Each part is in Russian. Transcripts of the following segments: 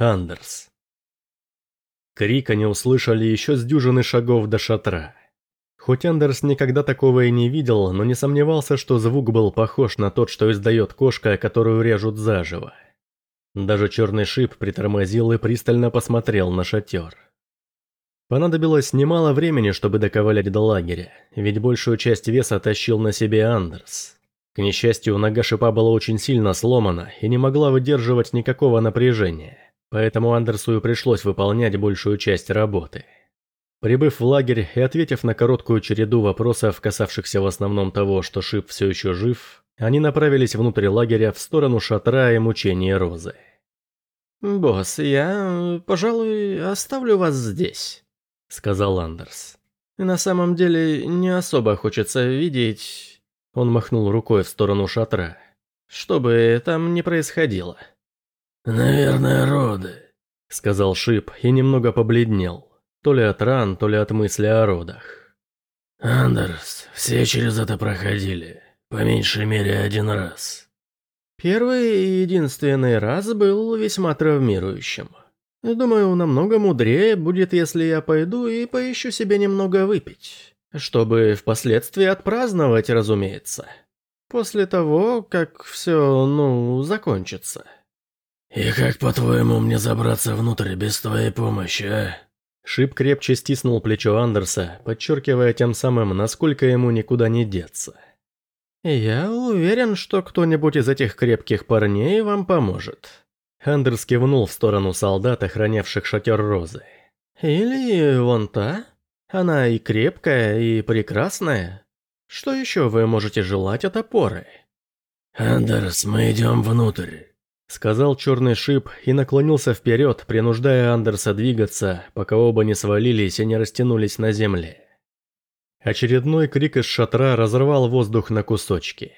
Андерс. Крик они услышали еще с дюжины шагов до шатра. Хоть Андерс никогда такого и не видел, но не сомневался, что звук был похож на тот, что издает кошка, которую режут заживо. Даже черный шип притормозил и пристально посмотрел на шатер. Понадобилось немало времени, чтобы доковылять до лагеря, ведь большую часть веса тащил на себе Андерс. К несчастью, нога шипа была очень сильно сломана и не могла выдерживать никакого напряжения, поэтому Андерсу и пришлось выполнять большую часть работы. Прибыв в лагерь и ответив на короткую череду вопросов, касавшихся в основном того, что Шип все еще жив, они направились внутрь лагеря в сторону шатра и мучения Розы. «Босс, я, пожалуй, оставлю вас здесь», — сказал Андерс. «На самом деле, не особо хочется видеть...» Он махнул рукой в сторону шатра. «Что бы там ни происходило». «Наверное, роды», — сказал Шип и немного побледнел. То ли от ран, то ли от мысли о родах. «Андерс, все через это проходили. По меньшей мере один раз». Первый и единственный раз был весьма травмирующим. Думаю, намного мудрее будет, если я пойду и поищу себе немного выпить. Чтобы впоследствии отпраздновать, разумеется. После того, как все, ну, закончится. «И как, по-твоему, мне забраться внутрь без твоей помощи, а?» Шип крепче стиснул плечо Андерса, подчеркивая тем самым, насколько ему никуда не деться. «Я уверен, что кто-нибудь из этих крепких парней вам поможет. Андерс кивнул в сторону солдат, охранявших шатер Розы. «Или вон та? Она и крепкая, и прекрасная. Что еще вы можете желать от опоры?» «Андерс, мы идем внутрь», — сказал черный шип и наклонился вперед, принуждая Андерса двигаться, пока оба не свалились и не растянулись на земле. Очередной крик из шатра разорвал воздух на кусочки.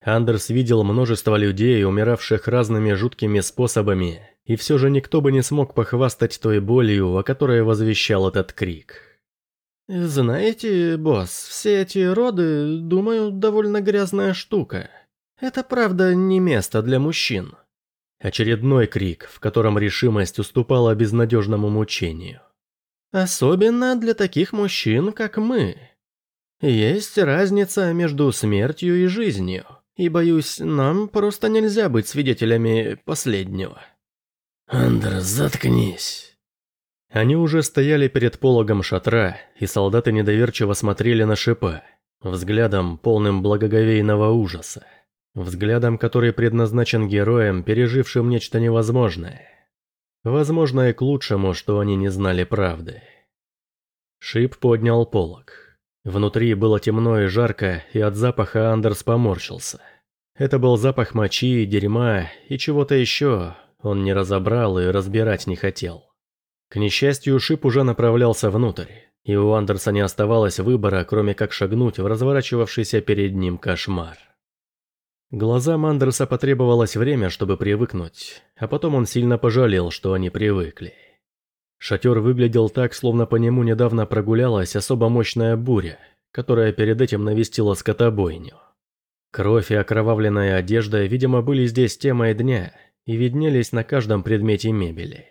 Андерс видел множество людей, умиравших разными жуткими способами, и все же никто бы не смог похвастать той болью, о которой возвещал этот крик. «Знаете, босс, все эти роды, думаю, довольно грязная штука. Это правда не место для мужчин». Очередной крик, в котором решимость уступала безнадежному мучению. «Особенно для таких мужчин, как мы. Есть разница между смертью и жизнью». И боюсь, нам просто нельзя быть свидетелями последнего. Андрес, заткнись. Они уже стояли перед пологом шатра, и солдаты недоверчиво смотрели на шипа, взглядом, полным благоговейного ужаса. Взглядом, который предназначен героям, пережившим нечто невозможное. Возможно и к лучшему, что они не знали правды. Шип поднял полог. Внутри было темно и жарко, и от запаха Андерс поморщился. Это был запах мочи, дерьма и чего-то еще, он не разобрал и разбирать не хотел. К несчастью, Шип уже направлялся внутрь, и у Андерса не оставалось выбора, кроме как шагнуть в разворачивавшийся перед ним кошмар. Глазам Андерса потребовалось время, чтобы привыкнуть, а потом он сильно пожалел, что они привыкли. Шатер выглядел так, словно по нему недавно прогулялась особо мощная буря, которая перед этим навестила скотобойню. Кровь и окровавленная одежда, видимо, были здесь темой дня и виднелись на каждом предмете мебели.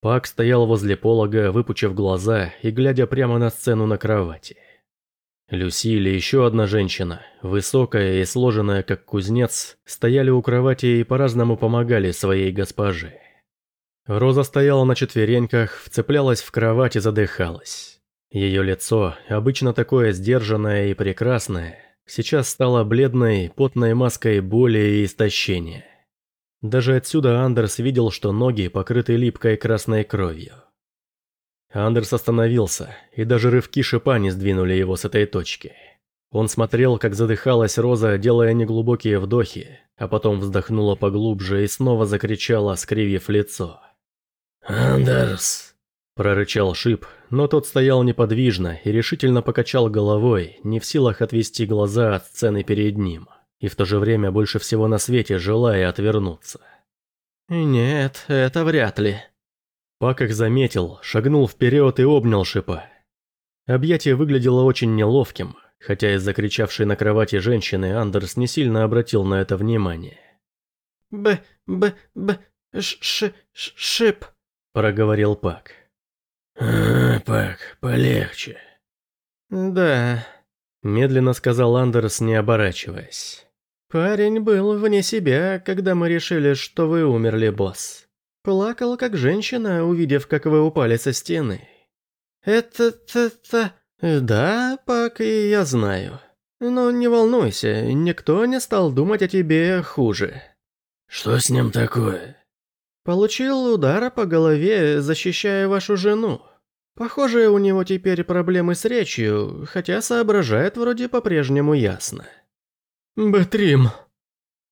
Пак стоял возле полога, выпучив глаза и глядя прямо на сцену на кровати. Люси или еще одна женщина, высокая и сложенная как кузнец, стояли у кровати и по-разному помогали своей госпоже. Роза стояла на четвереньках, вцеплялась в кровать и задыхалась. Ее лицо, обычно такое сдержанное и прекрасное, сейчас стало бледной, потной маской боли и истощения. Даже отсюда Андерс видел, что ноги покрыты липкой красной кровью. Андерс остановился, и даже рывки шипа не сдвинули его с этой точки. Он смотрел, как задыхалась Роза, делая неглубокие вдохи, а потом вздохнула поглубже и снова закричала, скривив лицо. «Андерс!» – прорычал Шип, но тот стоял неподвижно и решительно покачал головой, не в силах отвести глаза от сцены перед ним, и в то же время больше всего на свете желая отвернуться. «Нет, это вряд ли». Пак их заметил, шагнул вперед и обнял Шипа. Объятие выглядело очень неловким, хотя из-за кричавшей на кровати женщины Андерс не сильно обратил на это внимание. «Б... Б... Б... Ш -ш «Шип», — проговорил Пак. «А, Пак, полегче». «Да», — медленно сказал Андерс, не оборачиваясь. «Парень был вне себя, когда мы решили, что вы умерли, босс. Плакал, как женщина, увидев, как вы упали со стены. Это-то-то... Да, Пак, и я знаю. Но не волнуйся, никто не стал думать о тебе хуже». «Что с ним такое?» Получил удар по голове, защищая вашу жену. Похоже, у него теперь проблемы с речью, хотя соображает вроде по-прежнему ясно. Бэтрим.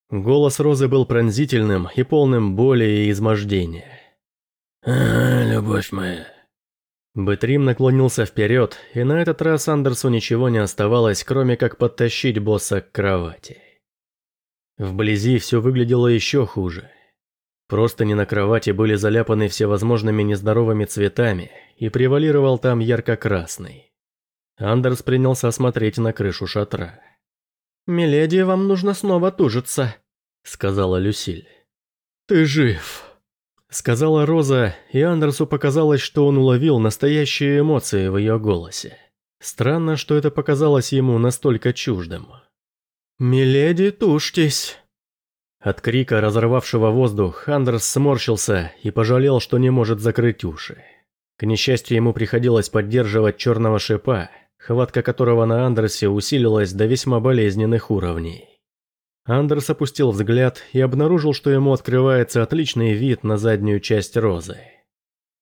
Голос Розы был пронзительным и полным боли и измождения. «А, любовь моя». Бэтрим наклонился вперед, и на этот раз Андерсу ничего не оставалось, кроме как подтащить босса к кровати. Вблизи все выглядело еще хуже. Простыни на кровати были заляпаны всевозможными нездоровыми цветами, и превалировал там ярко-красный. Андерс принялся смотреть на крышу шатра. «Миледи, вам нужно снова тужиться», — сказала Люсиль. «Ты жив», — сказала Роза, и Андерсу показалось, что он уловил настоящие эмоции в ее голосе. Странно, что это показалось ему настолько чуждым. «Миледи, тушьтесь», от крика, разорвавшего воздух, Андерс сморщился и пожалел, что не может закрыть уши. К несчастью, ему приходилось поддерживать черного шипа, хватка которого на Андерсе усилилась до весьма болезненных уровней. Андерс опустил взгляд и обнаружил, что ему открывается отличный вид на заднюю часть розы.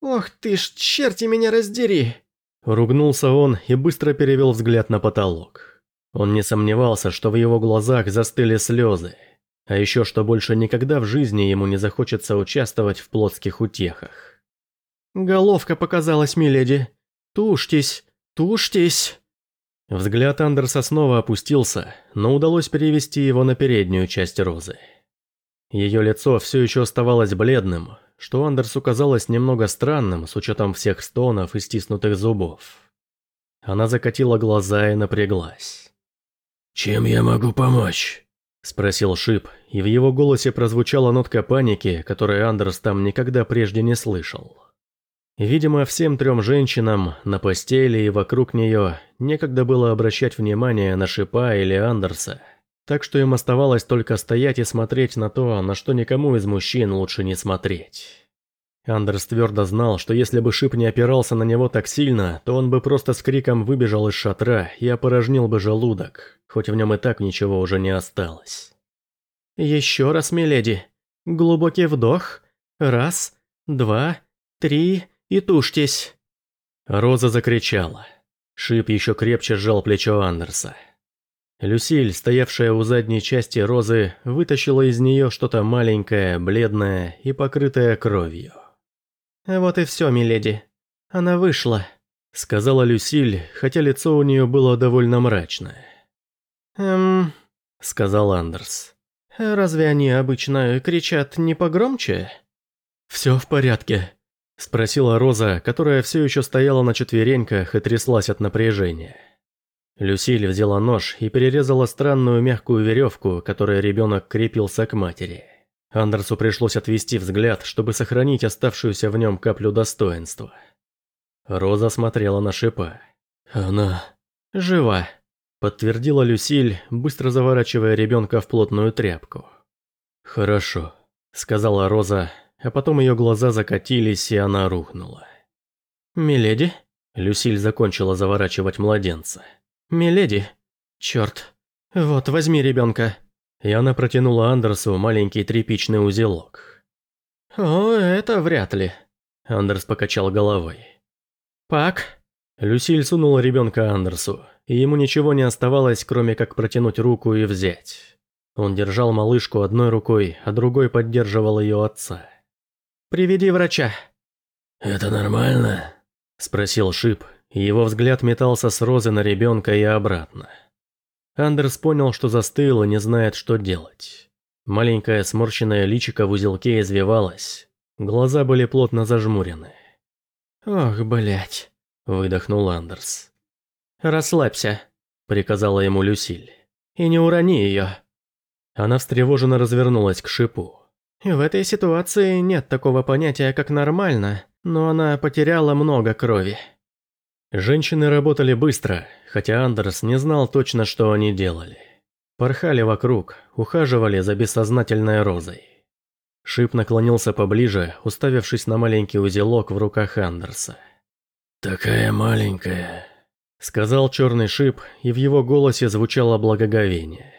«Ох ты ж, черти меня раздери!» Ругнулся он и быстро перевел взгляд на потолок. Он не сомневался, что в его глазах застыли слезы, а еще что больше никогда в жизни ему не захочется участвовать в плотских утехах. «Головка показалась, миледи. Тушьтесь, тушьтесь!» Взгляд Андерса снова опустился, но удалось перевести его на переднюю часть розы. Ее лицо все еще оставалось бледным, что Андерсу казалось немного странным с учетом всех стонов и стиснутых зубов. Она закатила глаза и напряглась. «Чем я могу помочь?» Спросил Шип, и в его голосе прозвучала нотка паники, которой Андерс там никогда прежде не слышал. Видимо, всем трем женщинам на постели и вокруг нее некогда было обращать внимание на Шипа или Андерса, так что им оставалось только стоять и смотреть на то, на что никому из мужчин лучше не смотреть. Андерс твердо знал, что если бы Шип не опирался на него так сильно, то он бы просто с криком выбежал из шатра и опорожнил бы желудок, хоть в нем и так ничего уже не осталось. «Еще раз, миледи. Глубокий вдох. Раз, два, три и тушьтесь». Роза закричала. Шип еще крепче сжал плечо Андерса. Люсиль, стоявшая у задней части розы, вытащила из нее что-то маленькое, бледное и покрытое кровью. «Вот и все, миледи. Она вышла», — сказала Люсиль, хотя лицо у нее было довольно мрачное. «Эм...» – сказал Андерс. «Разве они обычно кричат не погромче?» «Все в порядке», – спросила Роза, которая все еще стояла на четвереньках и тряслась от напряжения. Люсиль взяла нож и перерезала странную мягкую веревку, которой ребенок крепился к матери. Андерсу пришлось отвести взгляд, чтобы сохранить оставшуюся в нем каплю достоинства. Роза смотрела на шипа. «Она жива», Подтвердила Люсиль, быстро заворачивая ребенка в плотную тряпку. «Хорошо», — сказала Роза, а потом ее глаза закатились, и она рухнула. «Миледи?» — Люсиль закончила заворачивать младенца. «Миледи? Черт. Вот, возьми ребенка». И она протянула Андерсу маленький тряпичный узелок. «О, это вряд ли», — Андерс покачал головой. «Пак?» Люсиль сунула ребенка Андерсу, и ему ничего не оставалось, кроме как протянуть руку и взять. Он держал малышку одной рукой, а другой поддерживал ее отца. «Приведи врача». «Это нормально?» – спросил Шип, и его взгляд метался с розы на ребенка и обратно. Андерс понял, что застыл и не знает, что делать. Маленькое сморщенное личико в узелке извивалось. Глаза были плотно зажмурены. «Ох, блять», – выдохнул Андерс. «Расслабься», – приказала ему Люсиль. «И не урони ее». Она встревоженно развернулась к шипу. В этой ситуации нет такого понятия, как нормально, но она потеряла много крови. Женщины работали быстро, хотя Андерс не знал точно, что они делали. Порхали вокруг, ухаживали за бессознательной розой. Шип наклонился поближе, уставившись на маленький узелок в руках Андерса. «Такая маленькая», — сказал черный шип, и в его голосе звучало благоговение.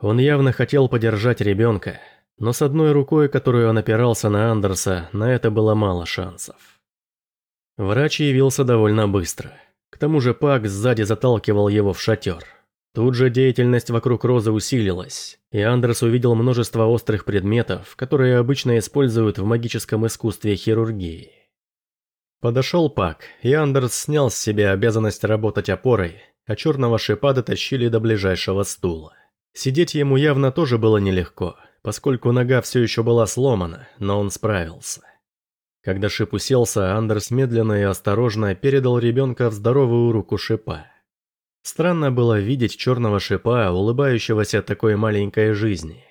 Он явно хотел подержать ребенка, но с одной рукой, которую он опирался на Андерса, на это было мало шансов. Врач явился довольно быстро. К тому же Пак сзади заталкивал его в шатер. Тут же деятельность вокруг Розы усилилась, и Андерс увидел множество острых предметов, которые обычно используют в магическом искусстве хирургии. Подошел Пак, и Андерс снял с себя обязанность работать опорой, а черного шипа дотащили до ближайшего стула. Сидеть ему явно тоже было нелегко, поскольку нога все еще была сломана, но он справился. Когда шип уселся, Андерс медленно и осторожно передал ребенка в здоровую руку шипа. Странно было видеть черного шипа, улыбающегося такой маленькой жизни.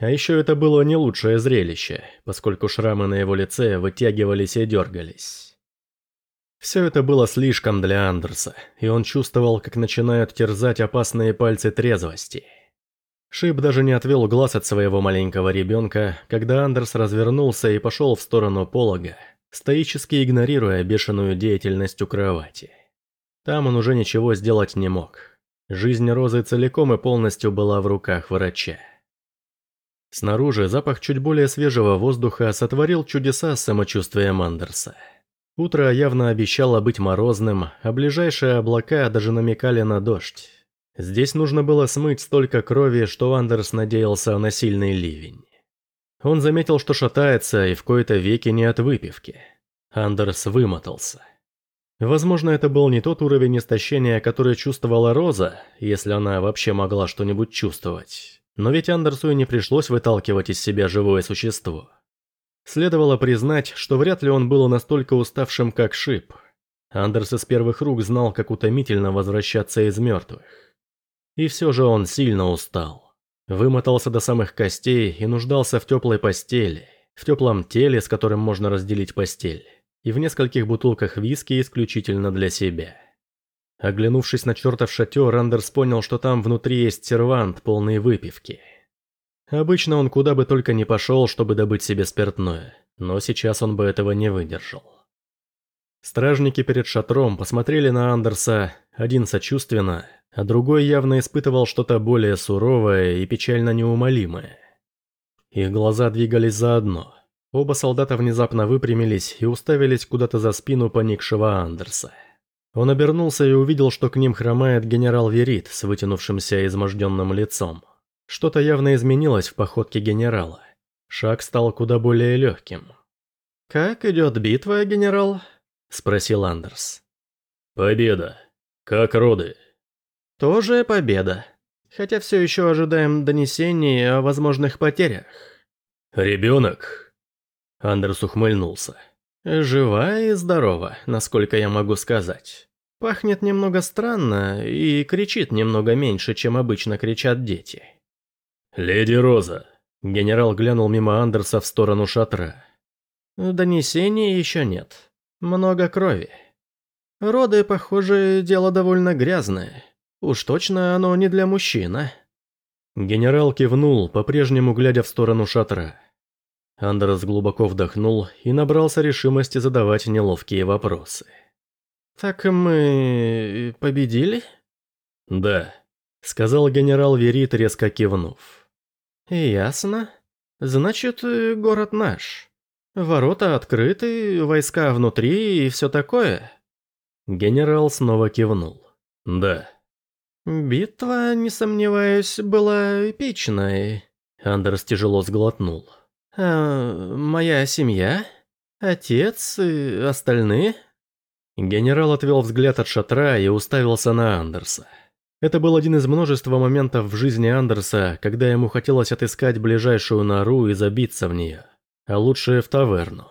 А еще это было не лучшее зрелище, поскольку шрамы на его лице вытягивались и дергались. Все это было слишком для Андерса, и он чувствовал, как начинают терзать опасные пальцы трезвости. Шип даже не отвел глаз от своего маленького ребенка, когда Андерс развернулся и пошел в сторону полога, стоически игнорируя бешеную деятельность у кровати. Там он уже ничего сделать не мог. Жизнь Розы целиком и полностью была в руках врача. Снаружи запах чуть более свежего воздуха сотворил чудеса с самочувствием Андерса. Утро явно обещало быть морозным, а ближайшие облака даже намекали на дождь. Здесь нужно было смыть столько крови, что Андерс надеялся на сильный ливень. Он заметил, что шатается и в кои-то веки не от выпивки. Андерс вымотался. Возможно, это был не тот уровень истощения, который чувствовала Роза, если она вообще могла что-нибудь чувствовать. Но ведь Андерсу и не пришлось выталкивать из себя живое существо. Следовало признать, что вряд ли он был настолько уставшим, как Шип. Андерс из первых рук знал, как утомительно возвращаться из мертвых. И все же он сильно устал. Вымотался до самых костей и нуждался в теплой постели, в теплом теле, с которым можно разделить постель и в нескольких бутылках виски исключительно для себя. Оглянувшись на чертов шатер, Андерс понял, что там внутри есть сервант, полный выпивки. Обычно он куда бы только не пошел, чтобы добыть себе спиртное, но сейчас он бы этого не выдержал. Стражники перед шатром посмотрели на Андерса, один сочувственно, а другой явно испытывал что-то более суровое и печально неумолимое. Их глаза двигались заодно. Оба солдата внезапно выпрямились и уставились куда-то за спину поникшего Андерса. Он обернулся и увидел, что к ним хромает генерал Верит с вытянувшимся изможденным лицом. Что-то явно изменилось в походке генерала. Шаг стал куда более легким. «Как идет битва, генерал?» – спросил Андерс. «Победа. Как роды?» «Тоже победа. Хотя все еще ожидаем донесений о возможных потерях». «Ребенок?» Андерс ухмыльнулся. «Жива и здорова, насколько я могу сказать. Пахнет немного странно и кричит немного меньше, чем обычно кричат дети». «Леди Роза!» Генерал глянул мимо Андерса в сторону шатра. «Донесений еще нет. Много крови. Роды, похоже, дело довольно грязное. Уж точно оно не для мужчины». Генерал кивнул, по-прежнему глядя в сторону шатра. Андерс глубоко вдохнул и набрался решимости задавать неловкие вопросы. «Так мы... победили?» «Да», — сказал генерал Верит, резко кивнув. «Ясно. Значит, город наш. Ворота открыты, войска внутри и все такое?» Генерал снова кивнул. «Да». «Битва, не сомневаюсь, была эпичной», — Андерс тяжело сглотнул. «А моя семья? Отец и остальные?» Генерал отвел взгляд от шатра и уставился на Андерса. Это был один из множества моментов в жизни Андерса, когда ему хотелось отыскать ближайшую нору и забиться в нее, а лучше в таверну.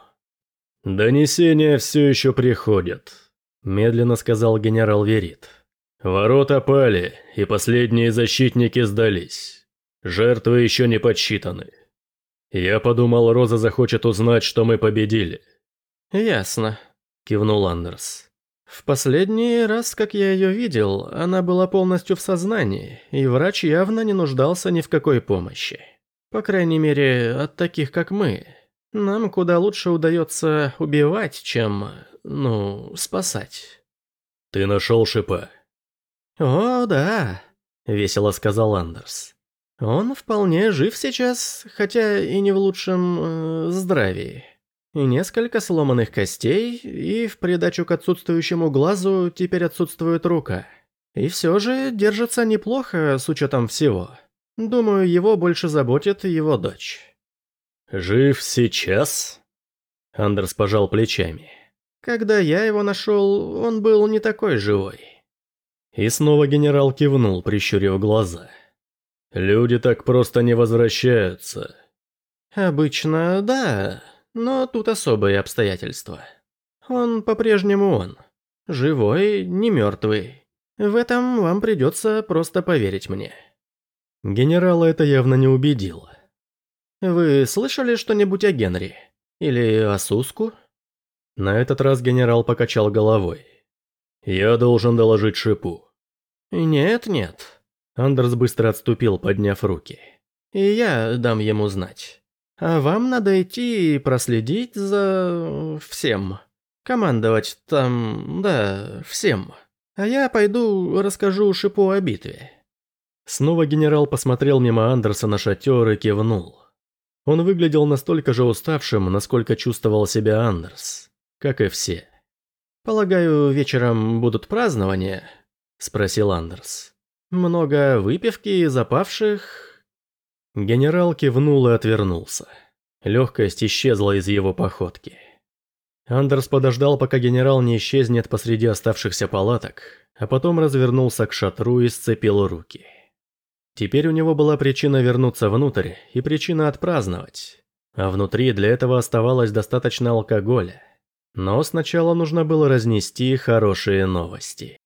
«Донесения все еще приходят», – медленно сказал генерал Верит. «Ворота пали, и последние защитники сдались. Жертвы еще не подсчитаны. Я подумал, Роза захочет узнать, что мы победили. Ясно, кивнул Андерс. В последний раз, как я ее видел, она была полностью в сознании, и врач явно не нуждался ни в какой помощи. По крайней мере, от таких, как мы. Нам куда лучше удается убивать, чем, ну, спасать. Ты нашел шипа? О, да, весело сказал Андерс. Он вполне жив сейчас, хотя и не в лучшем э, здравии. И несколько сломанных костей, и в придачу к отсутствующему глазу теперь отсутствует рука. И все же держится неплохо с учетом всего. Думаю, его больше заботит его дочь. «Жив сейчас?» Андерс пожал плечами. «Когда я его нашел, он был не такой живой». И снова генерал кивнул, прищурив глаза. «Люди так просто не возвращаются». «Обычно, да, но тут особые обстоятельства. Он по-прежнему он. Живой, не мертвый. В этом вам придется просто поверить мне». Генерала это явно не убедило. «Вы слышали что-нибудь о Генри? Или о Суску?» На этот раз генерал покачал головой. «Я должен доложить Шипу». «Нет, нет». Андерс быстро отступил, подняв руки. «И я дам ему знать. А вам надо идти и проследить за... всем. Командовать там... да, всем. А я пойду расскажу Шипу о битве». Снова генерал посмотрел мимо Андерса на шатер и кивнул. Он выглядел настолько же уставшим, насколько чувствовал себя Андерс, как и все. «Полагаю, вечером будут празднования?» – спросил Андерс. «Много выпивки и запавших...» Генерал кивнул и отвернулся. Легкость исчезла из его походки. Андерс подождал, пока генерал не исчезнет посреди оставшихся палаток, а потом развернулся к шатру и сцепил руки. Теперь у него была причина вернуться внутрь и причина отпраздновать. А внутри для этого оставалось достаточно алкоголя. Но сначала нужно было разнести хорошие новости.